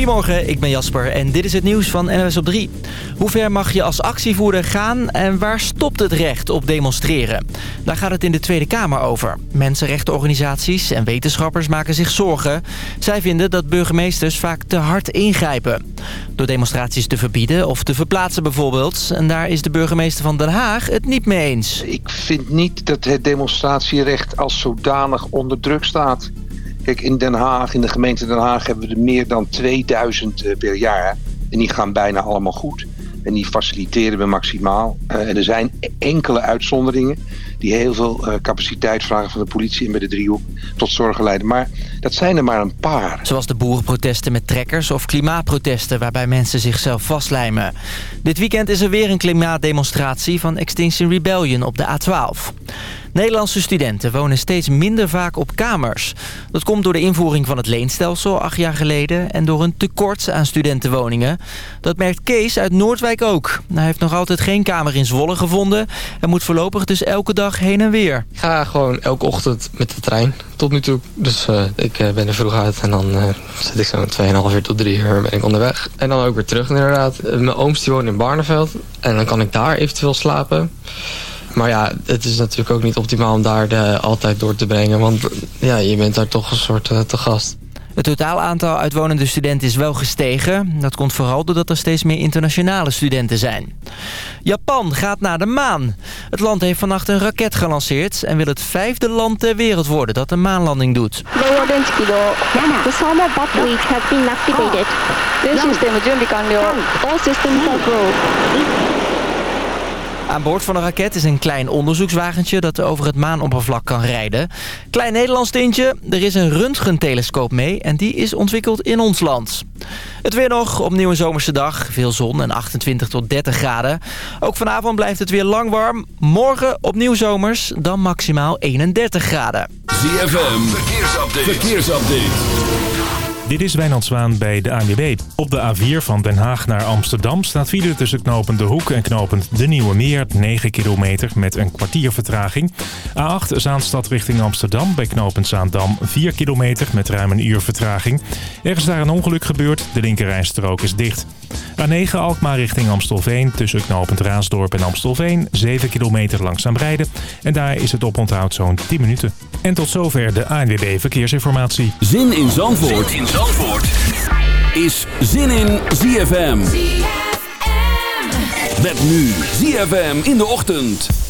Goedemorgen, ik ben Jasper en dit is het nieuws van NWS op 3. Hoe ver mag je als actievoerder gaan en waar stopt het recht op demonstreren? Daar gaat het in de Tweede Kamer over. Mensenrechtenorganisaties en wetenschappers maken zich zorgen. Zij vinden dat burgemeesters vaak te hard ingrijpen. Door demonstraties te verbieden of te verplaatsen bijvoorbeeld. En daar is de burgemeester van Den Haag het niet mee eens. Ik vind niet dat het demonstratierecht als zodanig onder druk staat. In Den Haag, in de gemeente Den Haag hebben we er meer dan 2000 eh, per jaar. En die gaan bijna allemaal goed. En die faciliteren we maximaal. Uh, en er zijn enkele uitzonderingen die heel veel uh, capaciteit vragen van de politie en bij de driehoek tot zorgen leiden. Maar dat zijn er maar een paar. Zoals de boerenprotesten met trekkers of klimaatprotesten waarbij mensen zichzelf vastlijmen. Dit weekend is er weer een klimaatdemonstratie van Extinction Rebellion op de A12. Nederlandse studenten wonen steeds minder vaak op kamers. Dat komt door de invoering van het leenstelsel acht jaar geleden... en door een tekort aan studentenwoningen. Dat merkt Kees uit Noordwijk ook. Hij heeft nog altijd geen kamer in Zwolle gevonden... en moet voorlopig dus elke dag heen en weer. Ik ga gewoon elke ochtend met de trein tot nu toe. Dus uh, ik uh, ben er vroeg uit en dan uh, zit ik zo'n 2,5 uur tot 3 uur ben ik onderweg. En dan ook weer terug inderdaad. Mijn ooms die wonen in Barneveld en dan kan ik daar eventueel slapen. Maar ja, het is natuurlijk ook niet optimaal om daar de, altijd door te brengen. Want ja, je bent daar toch een soort uh, te gast. Het totaal aantal uitwonende studenten is wel gestegen. Dat komt vooral doordat er steeds meer internationale studenten zijn. Japan gaat naar de maan. Het land heeft vannacht een raket gelanceerd... en wil het vijfde land ter wereld worden dat een maanlanding doet. The been activated. All systems. Aan boord van de raket is een klein onderzoekswagentje dat over het maanoppervlak kan rijden. Klein Nederlands tintje, er is een röntgentelescoop mee en die is ontwikkeld in ons land. Het weer nog, opnieuw een zomerse dag. Veel zon en 28 tot 30 graden. Ook vanavond blijft het weer lang warm. Morgen opnieuw zomers, dan maximaal 31 graden. ZFM, verkeersupdate. verkeersupdate. Dit is Wijnand Zwaan bij de ANWB. Op de A4 van Den Haag naar Amsterdam staat file tussen knopend De Hoek en knopend De Nieuwe Meer. 9 kilometer met een kwartier vertraging. A8 Zaanstad richting Amsterdam bij knopend Zaandam. 4 kilometer met ruim een uur vertraging. Er is daar een ongeluk gebeurd. De linkerrijstrook is dicht. A9 Alkmaar richting Amstelveen tussen knopend Raasdorp en Amstelveen. 7 kilometer langzaam rijden. En daar is het oponthoud zo'n 10 minuten. En tot zover de ANWB Verkeersinformatie. Zin in Zandvoort. Zandvoort. Is Zin in ZFM. ZFM. Met nu ZFM in de ochtend.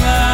met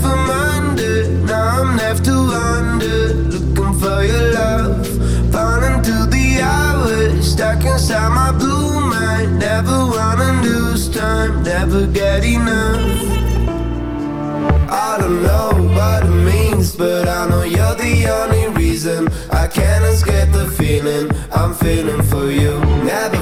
From under. Now I'm left to wonder, looking for your love, falling through the hours, stuck inside my blue mind. Never wanna lose time, never get enough. I don't know what it means, but I know you're the only reason I can't escape the feeling I'm feeling for you. Never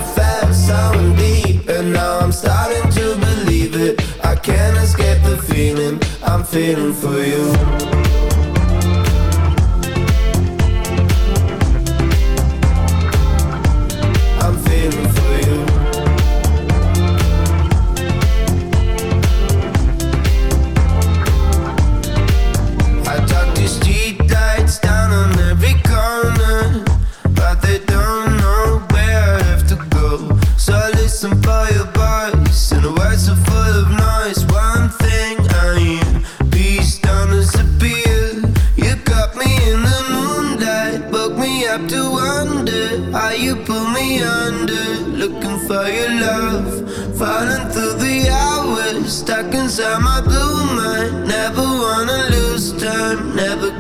can't escape the feeling I'm feeling for you.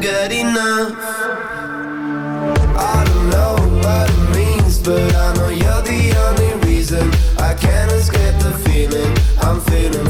good enough. I don't know what it means, but I know you're the only reason. I can't escape the feeling I'm feeling.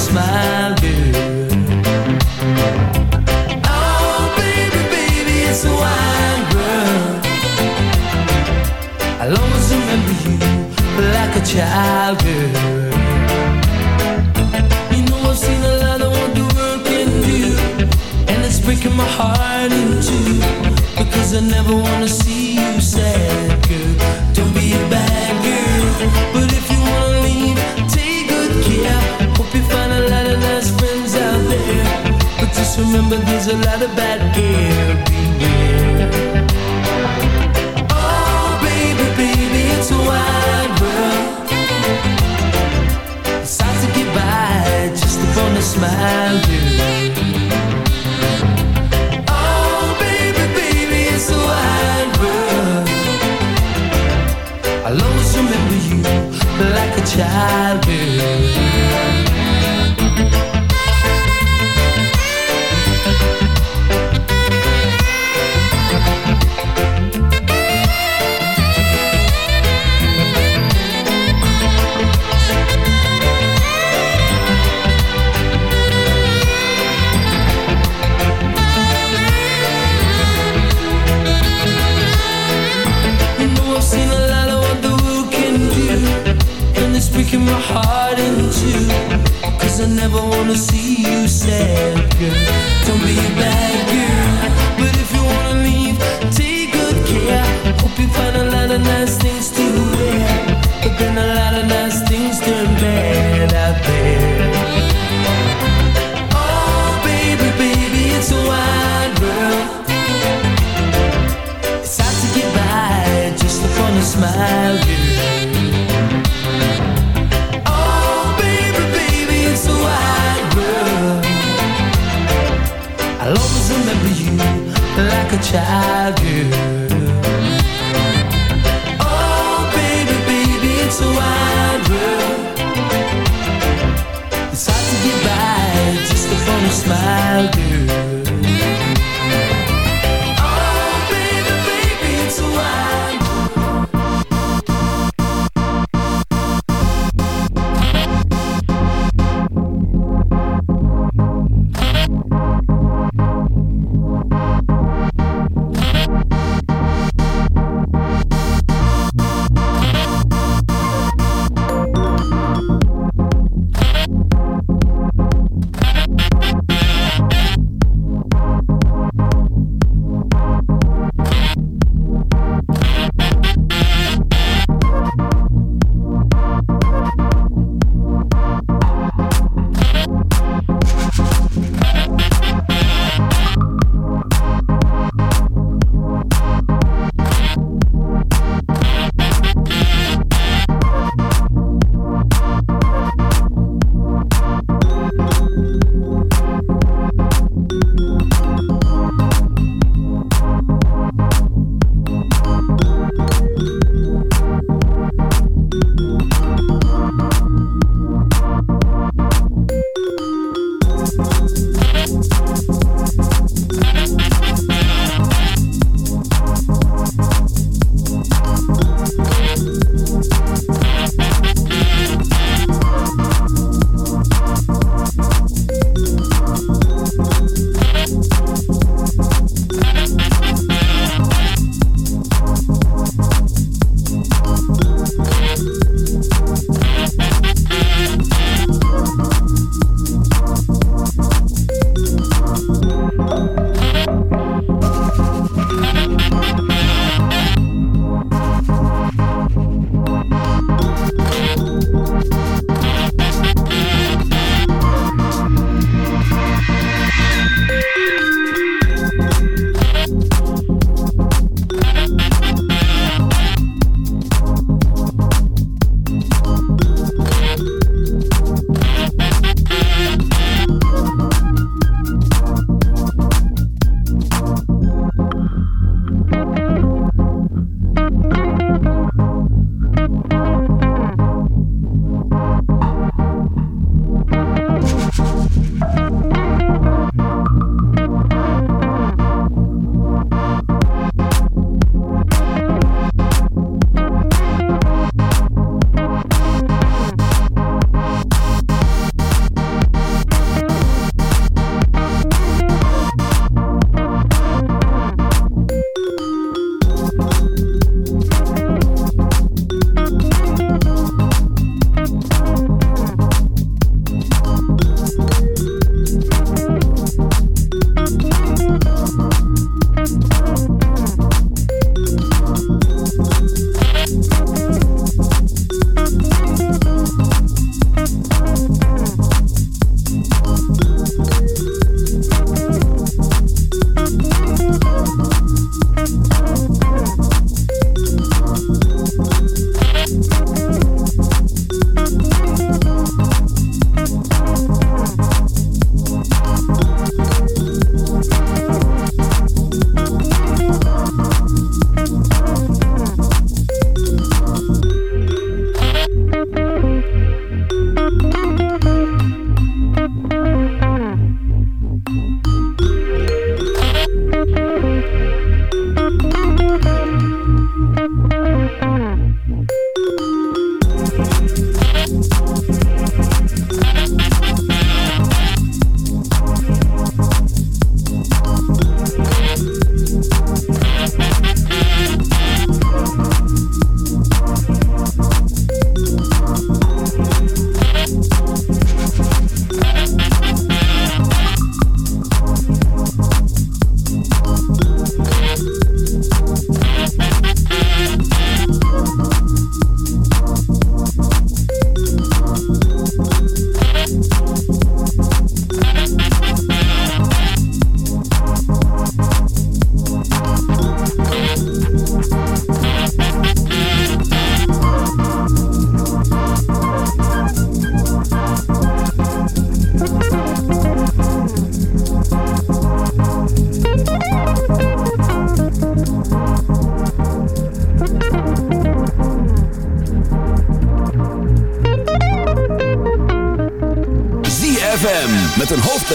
smile, girl. Oh, baby, baby, it's a world. I'll always remember you like a child, girl. You know I've seen a lot the world can do, and it's breaking my heart in two because I never wanna see. remember there's a lot of bad gear Cause I never wanna see you sad, girl. Don't be a bad girl. child you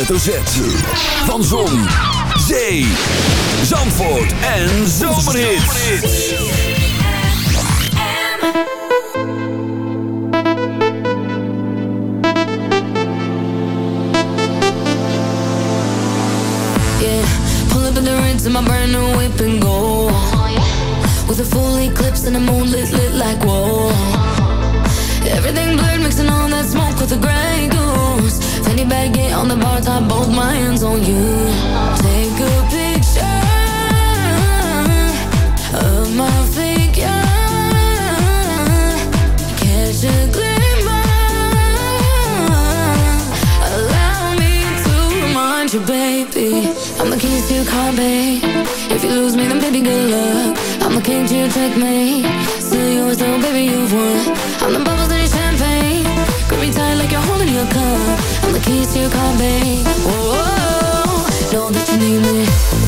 hoofdletter Z. Van Zon, Zee, Zandvoort en Zomerhits. Yeah, pull up in the rinse in my brand new whip and go. With a full eclipse and the moon lit, lit like whoa. Everything blurred, mixing all that smoke with the gray goose. Fanny baggy on the bar top, both my hands on you. Take a picture of my figure. Catch a glimmer. Allow me to remind you, baby. I'm the keys to your car, babe. If you lose me, then baby, good luck. I'm the king to your checkmate. Still yours, though, baby, you've won. I'm the bubbles in your champagne. Grip me tight like you're holding your cup. I'm the keys to your car, babe. Whoa, know that you need me.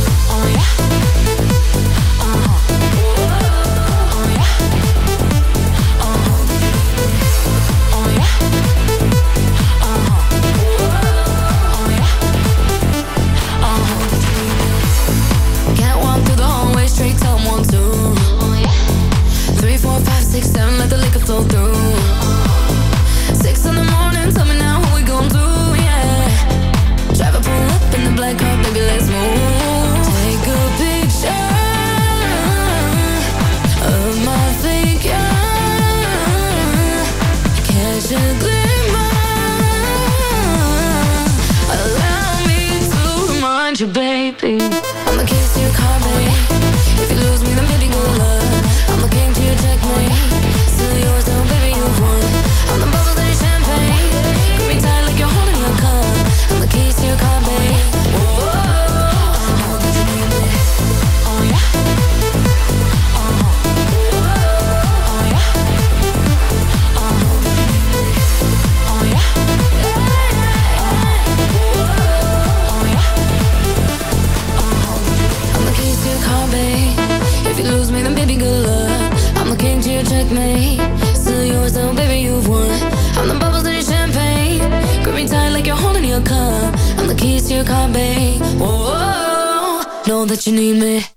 You need me.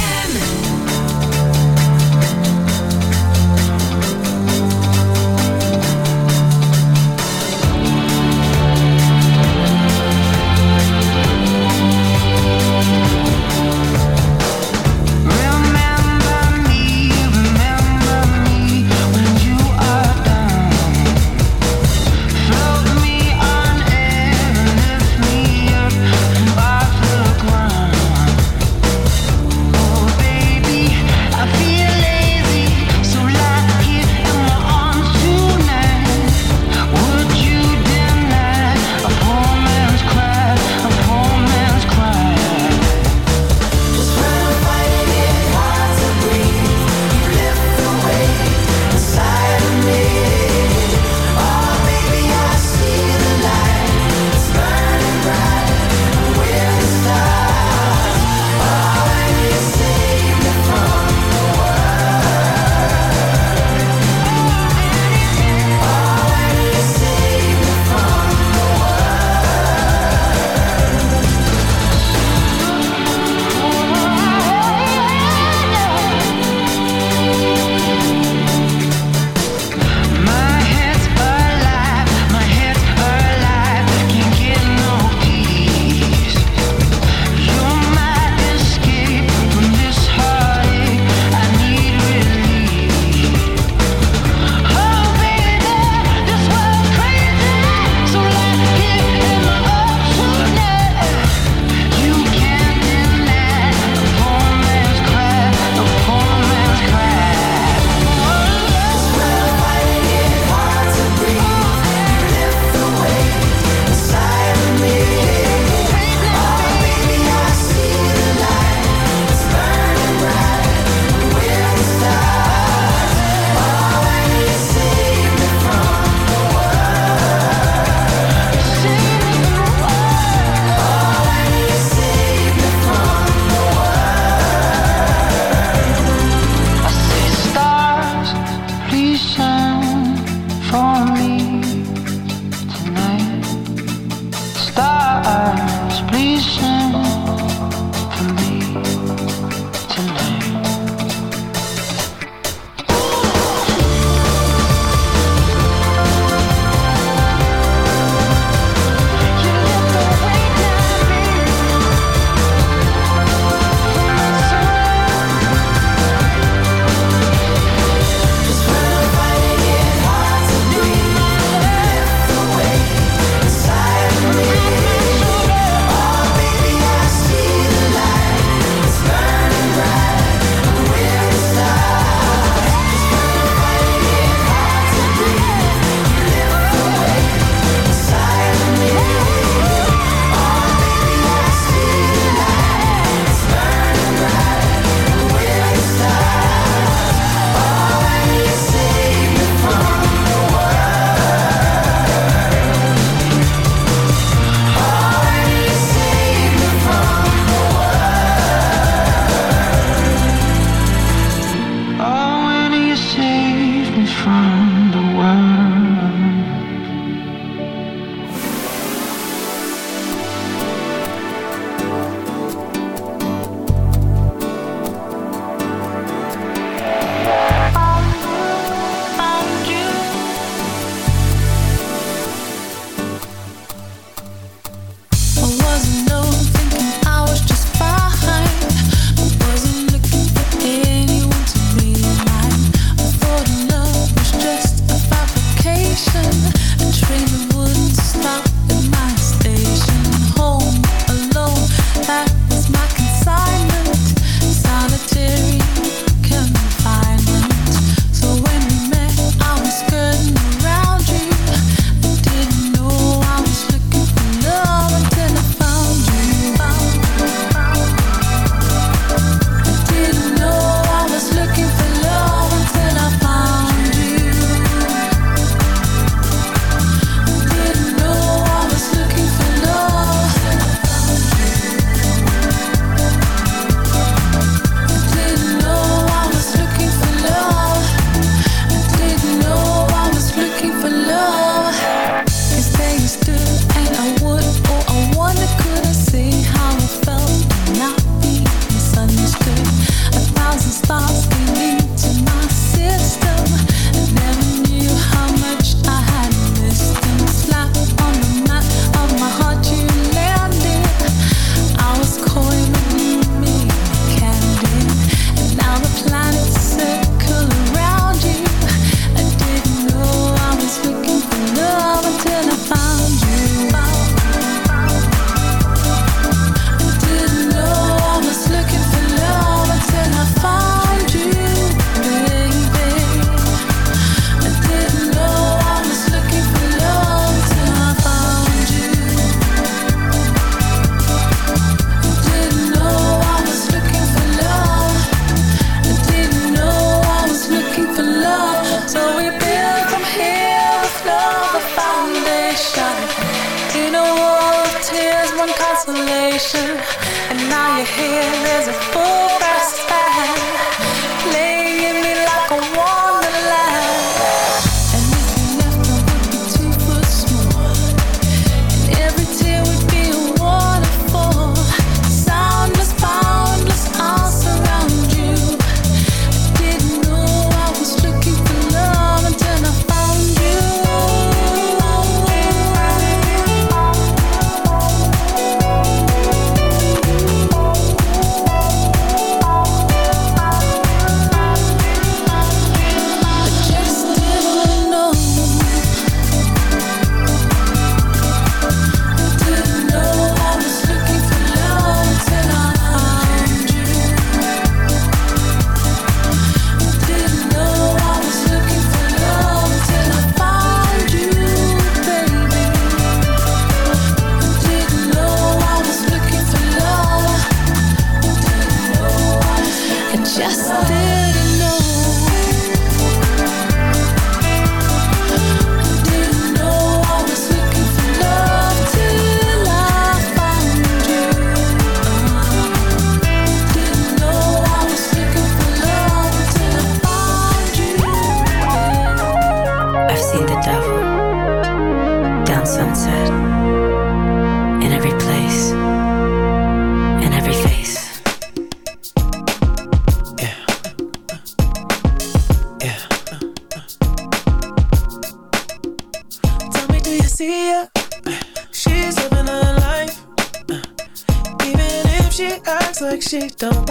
Don't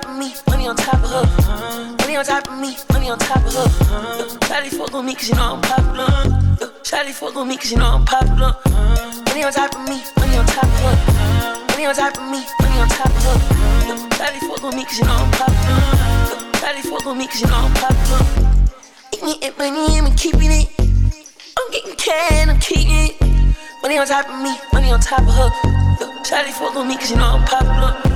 top of me, money on top of her. Money on top of me, money on top of her. Shawty fuck with me cause you know I'm popular. Shawty fuck with me cause you know I'm popular. Money on top of me, money on top of her. Money on top of me, money on top of her. Shawty fuck with me cause you know I'm popular. Shawty fuck with me cause you know I'm popular. Eating it, money, I'm keeping it. I'm getting can, I'm keeping it. Money on top of me, money on top of her. Shawty fuck with me cause you know I'm popular.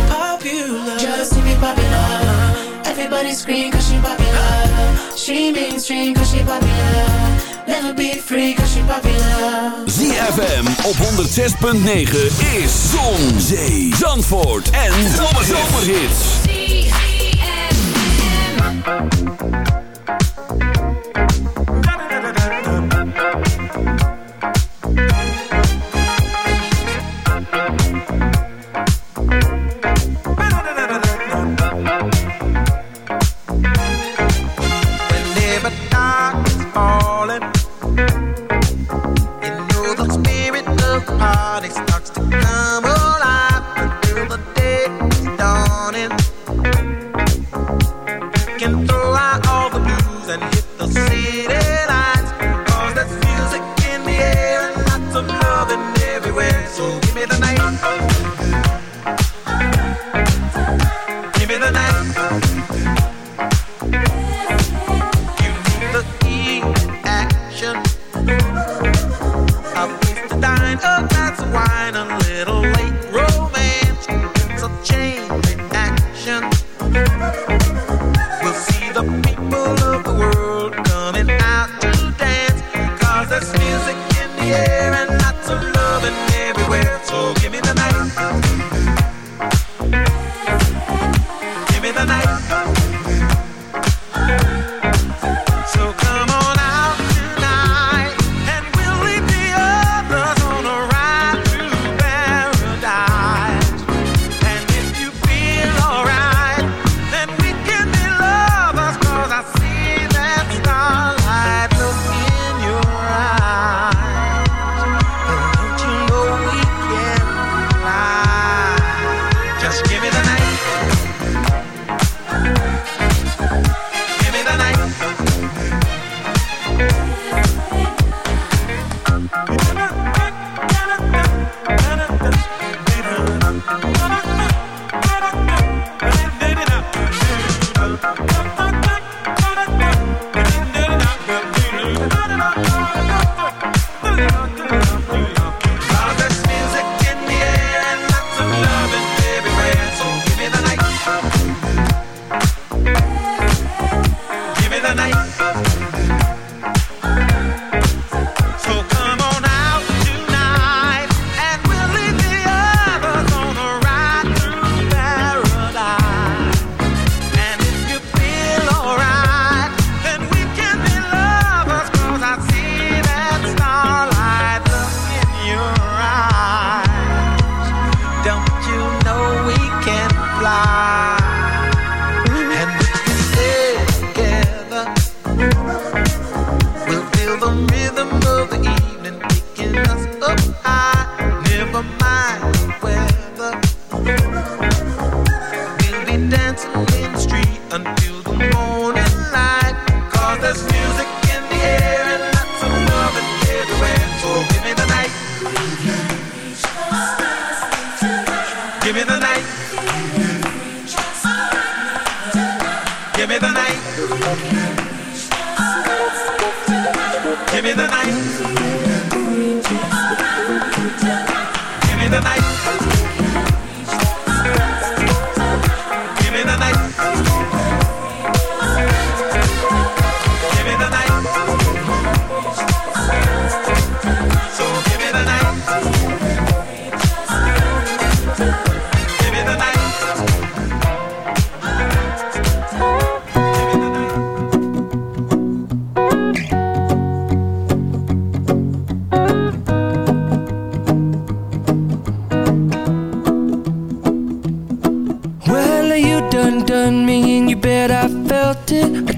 Everybody scream cause she popular She mainstream cause she popular Never be free cause she popular ZFM op 106.9 is Zon, Zee, Zandvoort en Zomerhits ZFM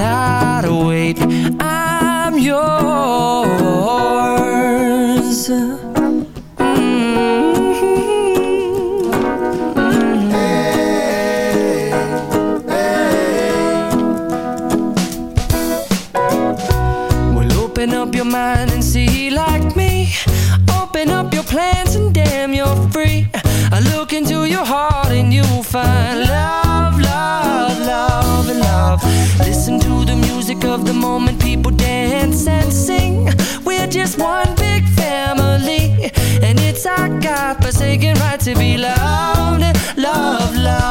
not wait big family, and it's our God-forsaken right to be loved, loved, loved,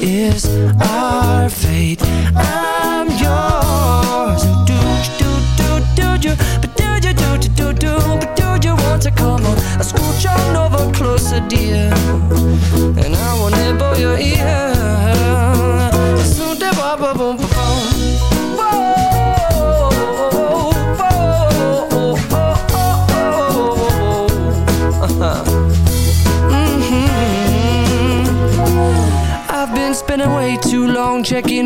is our fate. I'm yours. Do do do do do, do do do do do, but do you want to come on? Scooch on over closer, dear,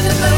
living